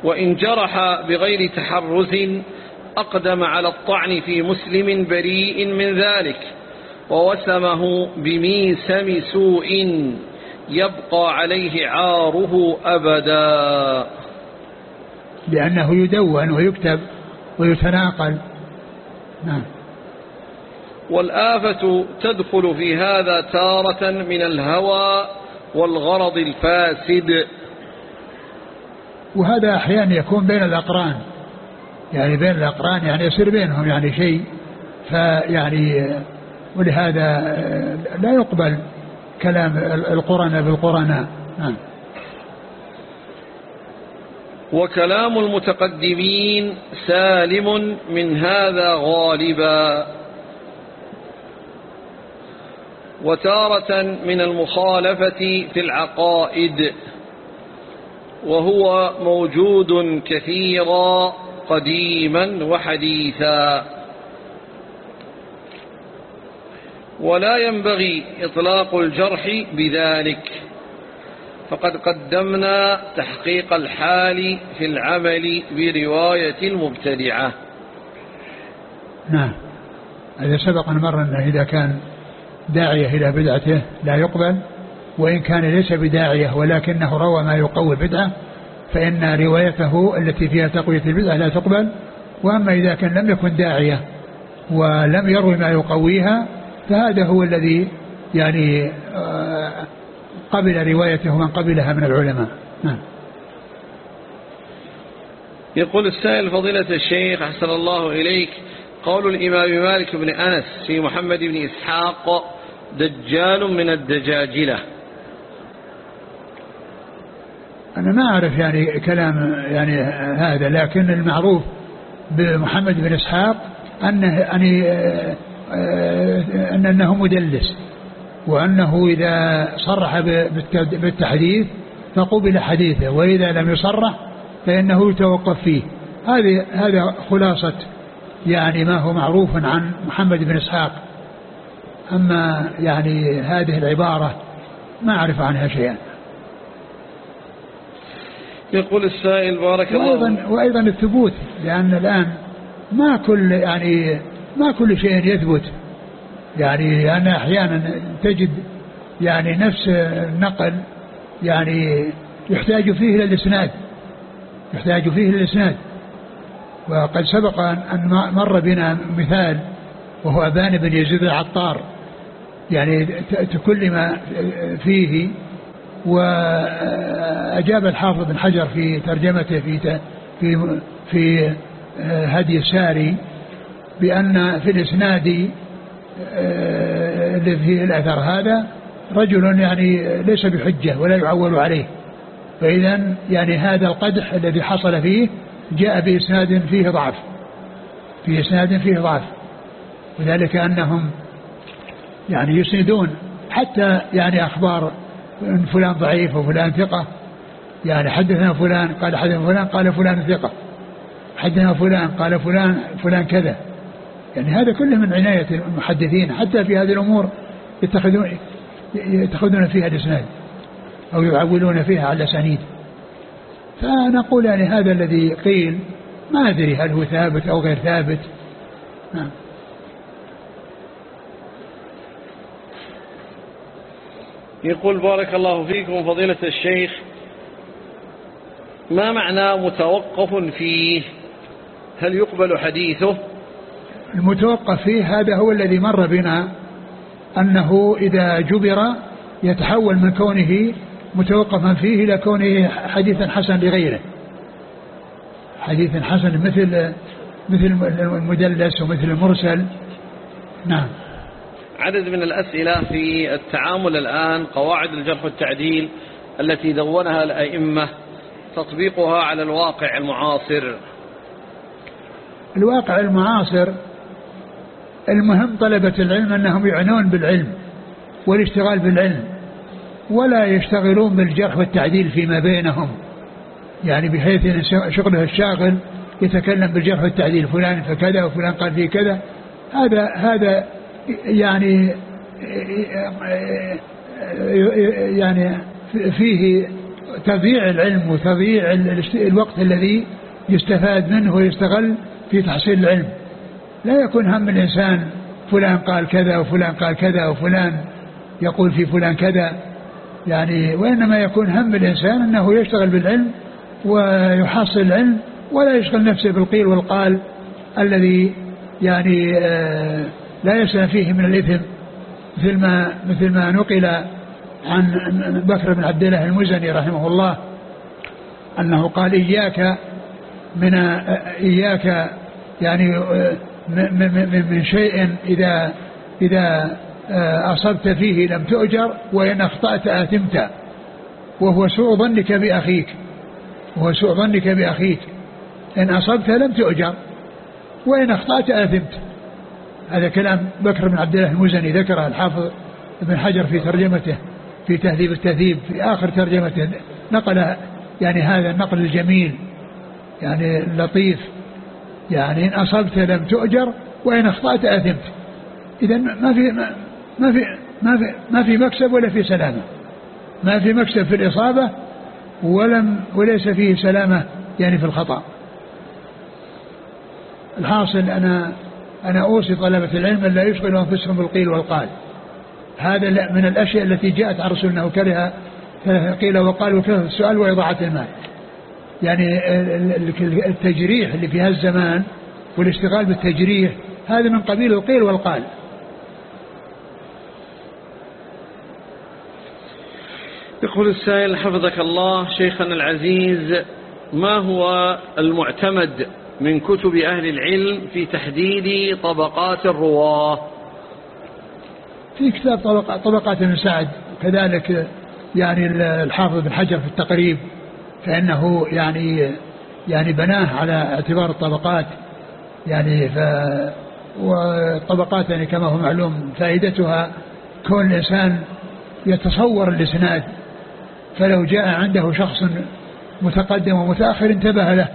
وإن جرح بغير تحرز أقدم على الطعن في مسلم بريء من ذلك ووسمه بميسم سوء يبقى عليه عاره أبدا. لأنه يدون ويكتب ويتناقل. نعم. والآفة تدخل في هذا تارة من الهوى والغرض الفاسد. وهذا أحيانا يكون بين الأقران. يعني بين الأقران يعني يصير بينهم يعني شيء. فيعني ولهذا لا يقبل كلام القرناء بالقرناء. نعم. وكلام المتقدمين سالم من هذا غالبا. وتارة من المخالفة في العقائد. وهو موجود كثيرا قديما وحديثا. ولا ينبغي إطلاق الجرح بذلك. فقد قدمنا تحقيق الحال في العمل برواية المبتدعة. نعم. هذا سبق أن مر أنه إذا كان داعية إلى بدعته لا يقبل. وإن كان ليس بداعية ولكنه روى ما يقوي بدعة فإن روايته التي فيها تقوية البدعة لا تقبل وأما إذا كان لم يكن داعية ولم يروي ما يقويها فهذا هو الذي يعني آه، قبل روايته من قبلها من العلماء. نعم. يقول السائل فضيلة الشيخ أحسن الله إليك. قول الإمام مالك بن أنس في محمد بن إسحاق دجال من الدجاجلة. أنا ما أعرف يعني كلام يعني هذا لكن المعروف بمحمد بن إسحاق أنه يعني أن أنه مدلس وأنه إذا صرح بالتحديث فقبل حديثه وإذا لم يصرح فإنه يتوقف فيه. هذه هذا خلاصة يعني ما هو معروف عن محمد بن إسحاق. أما يعني هذه العبارة ما أعرف عنها شيئا. يقول السائل بارك الله وأيضا, وأيضا الثبوت لأن الآن ما كل يعني ما كل شيء يثبت. يعني أنا أحيانا تجد يعني نفس النقل يعني يحتاج فيه إلى الإسناد يحتاج فيه إلى الإسناد. وقد سبق أن مر بنا مثال وهو أبان بن يزيد العطار. يعني تكلم فيه وأجاب الحافظ بن حجر في ترجمته في في في هدي الساري بأن في الإسناد آه، الذي فيه الأثر هذا رجل يعني ليس بحجة ولا يعول عليه. فإذا يعني هذا القدح الذي حصل فيه جاء بإسناد فيه ضعف في إسناد فيه ضعف. وذلك أنهم يعني يسندون حتى يعني أخبار فلان ضعيف وفلان ثقة. يعني حدثنا فلان قال حدثنا فلان قال فلان ثقة. حدثنا فلان قال فلان فلان كذا. يعني هذا كله من عناية المحدثين. حتى في هذه الأمور يتخذون يتخذون فيها الإسناد أو يعولون فيها على الأسانيد. فنقول يعني هذا الذي قيل ما أدري هل هو ثابت أو غير ثابت. نعم. يقول بارك الله فيكم فضيلة الشيخ ما معنى متوقف فيه؟ هل يقبل حديثه؟ المتوقف فيه هذا هو الذي مر بنا أنه إذا جبر يتحول من كونه متوقفا فيه إلى كونه حديثا حسن لغيره. حديث حسن مثل مثل المدلس ومثل المرسل. نعم. عدد من الأسئلة في التعامل الآن قواعد الجرح والتعديل التي دونها الأئمة تطبيقها على الواقع المعاصر. الواقع المعاصر المهم طلبة العلم أنهم يعنون بالعلم والاشتغال بالعلم ولا يشتغلون بالجرح والتعديل فيما بينهم. يعني بحيث أن شغله الشاغل يتكلم بالجرح والتعديل فلان فكذا وفلان قال فيه كذا هذا هذا يعني يعني فيه تضييع العلم وتضييع الوقت الذي يستفاد منه ويستغل في تحصيل العلم. لا يكون هم الإنسان فلان قال كذا وفلان قال كذا وفلان يقول في فلان كذا. يعني وإنما يكون هم الإنسان أنه يشتغل بالعلم ويحصل العلم ولا يشغل نفسه بالقيل والقال الذي يعني آه، لا يسلم فيه من الإثم مثل ما مثل ما نقل عن بكر بن عبد الله المزني رحمه الله أنه قال إياك من إياك يعني من شيء إذا إذا أصبت فيه لم تؤجر وإن أخطأت آثمت وهو سوء ظنك بأخيك وهو سوء ظنك بأخيك إن أصبت لم تؤجر وإن أخطأت آثمت. هذا كلام بكر بن عبد الله المزني ذكره الحافظ ابن حجر في ترجمته في تهذيب التهذيب في آخر ترجمته نقل يعني هذا النقل الجميل يعني اللطيف يعني إن أصبت لم تؤجر وإن أخطأت أثمت. إذا ما في ما في ما في ما في مكسب ولا في سلامة. ما في مكسب في الإصابة ولم وليس فيه سلامة يعني في الخطأ. الحاصل أنا أنا أوصي طلبة العلم أن لا يشغلوا أنفسهم بالقيل والقال. هذا من الأشياء التي جاءت عن رسول أنه كره قيل وقال وكره السؤال وإضاعة المال. يعني التجريح اللي في هالزمان والاشتغال بالتجريح هذا من قبيل القيل والقال. يقول السائل حفظك الله شيخنا العزيز ما هو المعتمد من كتب أهل العلم في تحديد طبقات الرواة. في كتاب طبقات, طبقات ابن سعد كذلك يعني الحافظ بن حجر في التقريب فإنه يعني يعني بناه على اعتبار الطبقات. يعني ف والطبقات يعني كما هو معلوم فائدتها كون الإنسان يتصور الإسناد فلو جاء عنده شخص متقدم ومتأخر انتبه له.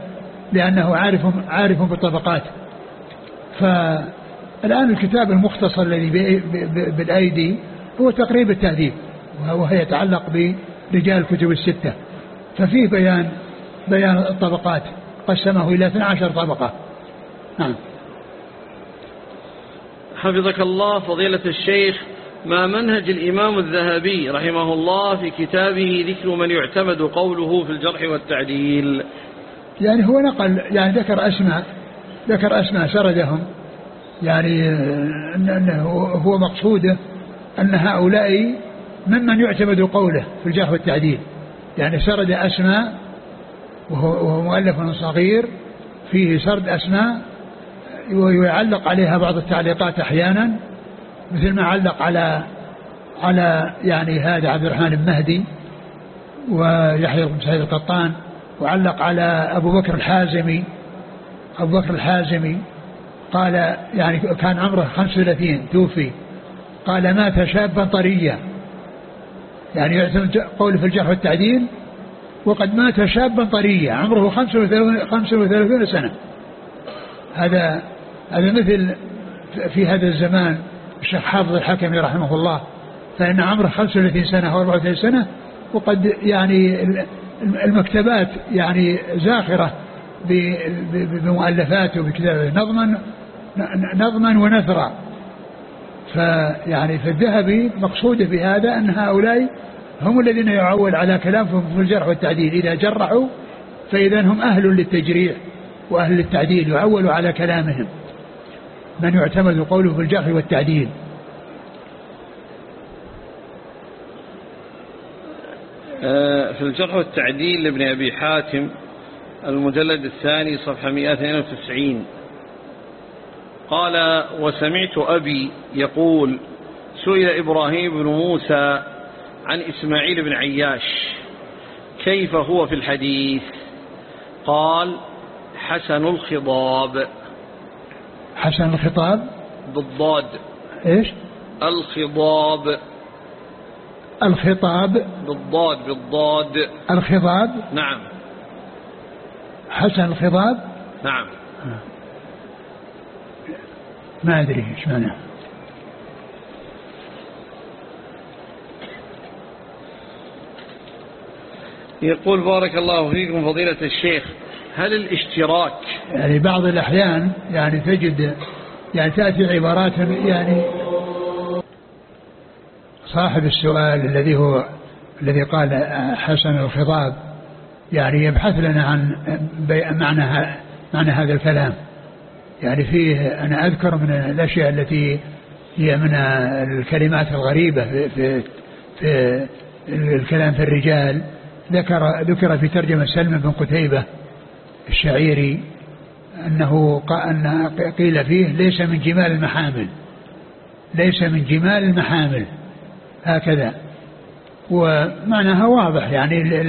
لأنه عارف عارف بالطبقات. فالآن الكتاب المختصر الذي بالأيدي هو تقريب التهذيب وهو يتعلق برجال الكتب الستة. ففيه بيان بيان الطبقات. قسمه إلى 12 طبقة. نعم. حفظك الله فضيلة الشيخ ما منهج الإمام الذهبي رحمه الله في كتابه ذكر من يعتمد قوله في الجرح والتعديل. يعني هو نقل يعني ذكر أسماء ذكر أسماء سردهم. يعني أنه هو مقصوده أن هؤلاء ممن يعتمد قوله في الجرح والتعديل. يعني سرد أسماء وهو مؤلف صغير فيه سرد أسماء ويعلق عليها بعض التعليقات أحيانا مثل ما علق على على يعني هذا عبد الرحمن المهدي ويحيى بن سعيد القطان وعلق على أبو بكر الحازمي. أبو بكر الحازمي قال يعني كان عمره 35 توفي. قال مات شابا طريا. يعني يعتمد قوله في الجرح والتعديل وقد مات شابا طريا عمره 35 سنة. هذا هذا مثل في هذا الزمان الشيخ حافظ الحكمي رحمه الله فإن عمره 35 سنة أو 34 سنة وقد يعني المكتبات يعني زاخرة بمؤلفاته وبكتابه نظما نظما ونثرا. فيعني في الذهبي مقصوده بهذا أن هؤلاء هم الذين يعول على كلامهم في الجرح والتعديل. إذا جرحوا فإذا هم أهل للتجريح وأهل للتعديل يعولوا على كلامهم. من يعتمد قوله في الجرح والتعديل. في الجرح والتعديل لابن أبي حاتم المجلد الثاني صفحة 192 قال وسمعت أبي يقول سئل إبراهيم بن موسى عن إسماعيل بن عياش كيف هو في الحديث؟ قال حسن الخضاب حسن الخطاب؟ بالضاد. إيش؟ الخضاب الخطاب. بالضاد بالضاد. الخضاب نعم. حسن الخضاب نعم. ما أدري إيش معناه يقول بارك الله فيكم فضيلة الشيخ هل الاشتراك؟ يعني بعض الأحيان يعني تجد يعني تأتي عبارات يعني صاحب السؤال الذي هو الذي قال حسن الخطاب يعني يبحث لنا عن معنى معنى هذا الكلام. يعني فيه أنا أذكر من الأشياء التي هي من الكلمات الغريبة في, في, في الكلام في الرجال. ذكر ذكر في ترجمة سلم بن قتيبة الشعيري أنه أن قيل فيه ليس من جمال المحامل ليس من جمال المحامل. هكذا. ومعناها واضح يعني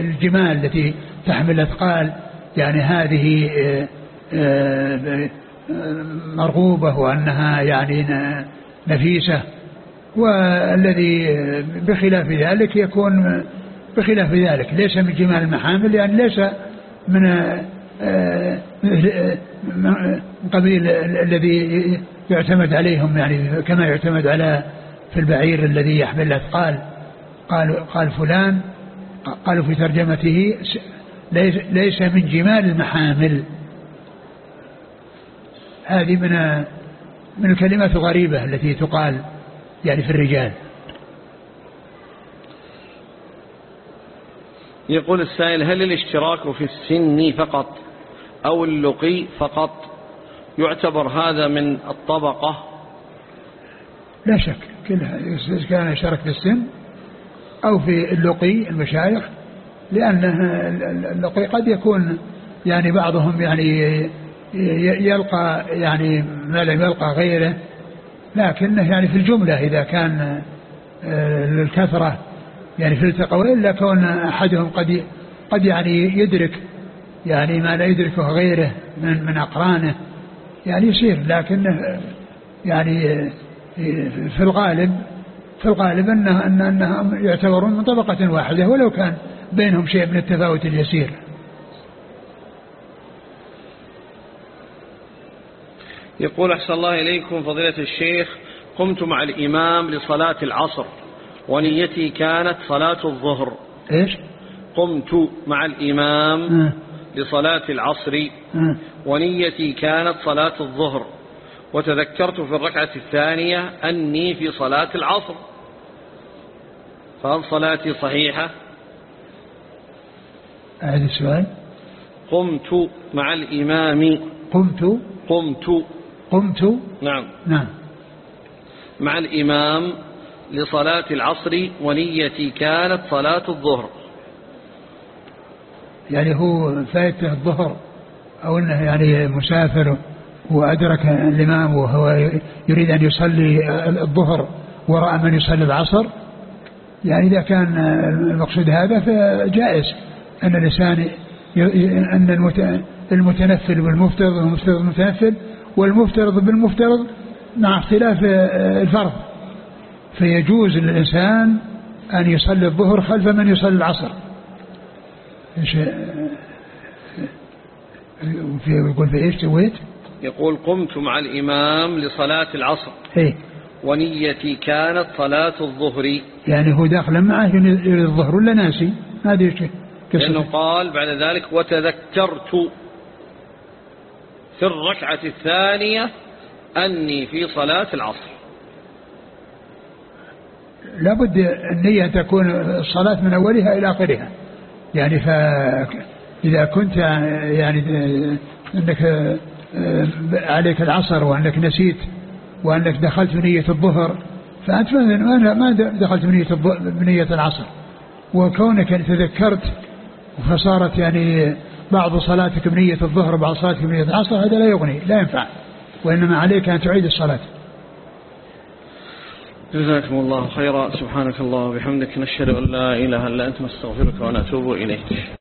الجمال التي تحمل أثقال يعني هذه آه، آه، مرغوبة وأنها يعني نفيسة. والذي بخلاف ذلك يكون بخلاف ذلك ليس من جمال المحامل يعني ليس من آه، قبيل الذي يعتمد عليهم يعني كما يعتمد على في البعير الذي يحمل الأثقال. قال قال فلان قالوا في ترجمته ليس من جمال المحامل. هذه من من الكلمات الغريبة التي تقال يعني في الرجال. يقول السائل هل الاشتراك في السن فقط أو اللقي فقط يعتبر هذا من الطبقة؟ لا شك كلها كان يشترك في السن أو في اللقي المشايخ لأنه اللقي قد يكون يعني بعضهم يعني يلقى يعني ما لم يلقى غيره لكنه يعني في الجملة إذا كان آه، الكثرة يعني في التقوى إلا كون أحدهم قد قد يعني يدرك يعني ما لا يدركه غيره من من أقرانه يعني يصير لكنه يعني آه، في الغالب في الغالب أنه أن أنهم يعتبرون من طبقة واحدة ولو كان بينهم شيء من التفاوت اليسير يقول أحسن الله إليكم فضيلة الشيخ قمت مع الإمام لصلاة العصر ونيتي كانت صلاة الظهر إيش قمت مع الإمام م. لصلاة العصر م. ونيتي كانت صلاة الظهر وتذكرت في الركعة الثانية أني في صلاة العصر. فهل صلاتي صحيحة؟ هذا السؤال قمت مع الإمام. قمت؟ قمت. قمت؟ نعم. نعم. مع الإمام لصلاة العصر ونيتي كانت صلاة الظهر. يعني هو فايتة الظهر أو أنه يعني مسافر وأدرك الإمام وهو يريد أن يصلي الظهر وراء من يصلي العصر يعني إذا كان المقصود هذا فجائز. أن الإنسان أن المتنفل بالمفترض والمفترض بالمتنفل والمفترض بالمفترض مع اختلاف الفرض. فيجوز للإنسان أن يصلي الظهر خلف من يصلي العصر. يقول في إيش؟ سويت؟ يقول قمت مع الإمام لصلاة العصر. إيه؟ ونيتي كانت صلاة الظهر. يعني هو داخل معه يريد الظهر ولا ناسي؟ هذه شيء لأنه قال بعد ذلك وتذكرت في الركعة الثانية أني في صلاة العصر. لابد النية تكون الصلاة من أولها إلى آخرها. يعني فإذا كنت يعني أنك عليك العصر وأنك نسيت وأنك دخلت بنية الظهر فأنت ما دخلت بنية بنية العصر. وكونك تذكرت فصارت يعني بعض صلاتك بنية الظهر وبعض صلاتك بنية العصر هذا لا يغني لا ينفع وإنما عليك أن تعيد الصلاة. جزاكم الله خيرا سبحانك الله وبحمدك نشهد أن لا إله إلا أنت نستغفرك ونتوب إليك.